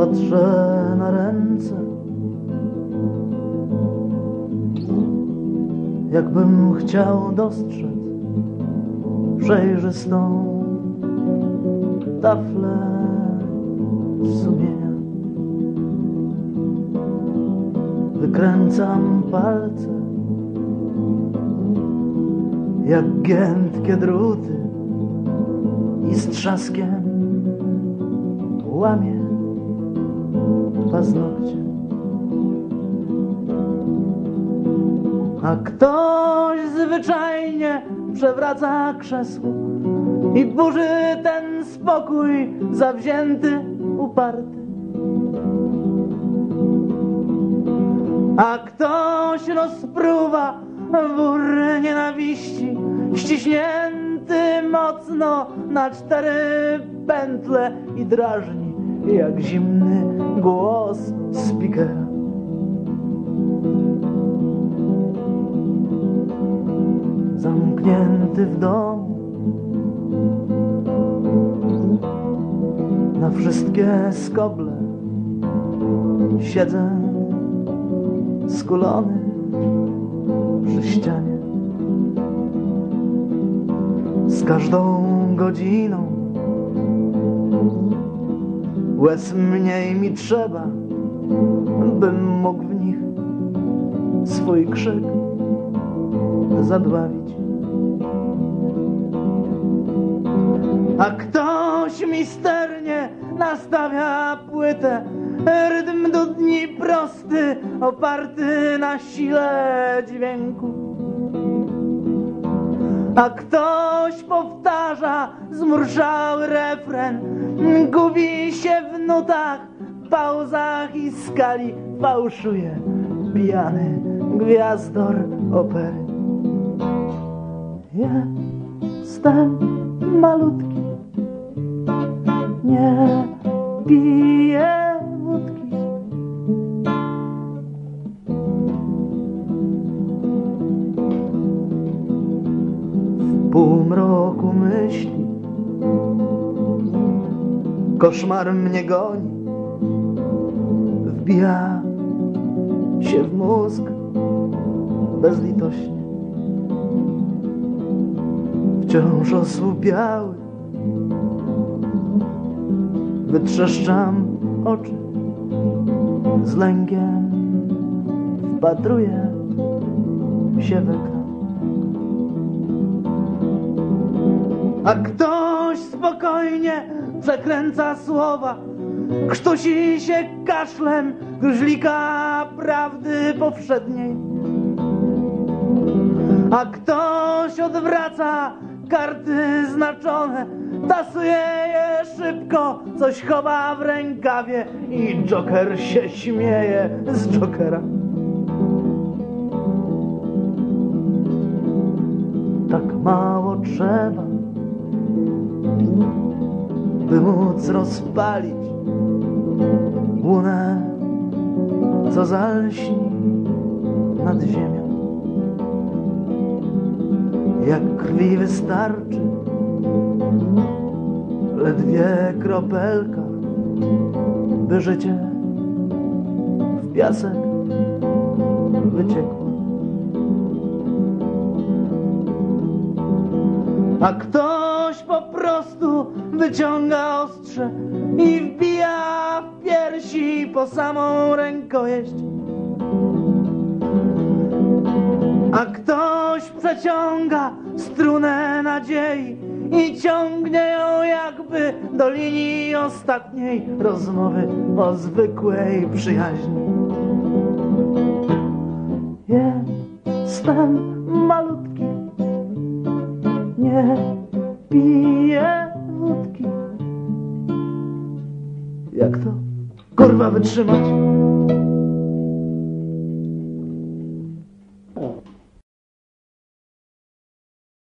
Patrzę na ręce, jakbym chciał dostrzec przejrzystą taflę sumienia. Wykręcam palce, jak giętkie druty i z trzaskiem łamie paznokcie. A ktoś zwyczajnie przewraca krzesło i burzy ten spokój zawzięty, uparty. A ktoś rozpruwa wór nienawiści, ściśnięty mocno na cztery pętle i drażni jak zimny głos spikera. Zamknięty w domu na wszystkie skoble siedzę skulony przy ścianie. Z każdą godziną Łez mniej mi trzeba, bym mógł w nich swój krzyk zadławić. A ktoś misternie nastawia płytę, rytm dudni prosty, oparty na sile dźwięku. A ktoś powtarza zmurszały refren, gubi się w nutach, pauzach i skali, fałszuje pijany gwiazdor opery. Jestem malutki, nie piję wódki. W półmroku myśli koszmar mnie goni, wbija się w mózg bezlitośnie. Wciąż osłupiały, wytrzeszczam oczy, z lękiem wpatruję się w ekran. A ktoś spokojnie przekręca słowa, krztusi się kaszlem gruźlika prawdy powszedniej. A ktoś odwraca karty znaczone, tasuje je szybko, coś chowa w rękawie i Joker się śmieje z Jokera. Tak mało trzeba, by móc rozpalić łunę, co zalśni nad ziemią. Jak krwi wystarczy, ledwie kropelka, by życie w piasek wyciekło. A prostu wyciąga ostrze i wbija w piersi po samą rękojeść. A ktoś przeciąga strunę nadziei i ciągnie ją jakby do linii ostatniej rozmowy o zwykłej przyjaźni. Jestem malutki, nie piję Jak to kurwa wytrzymać?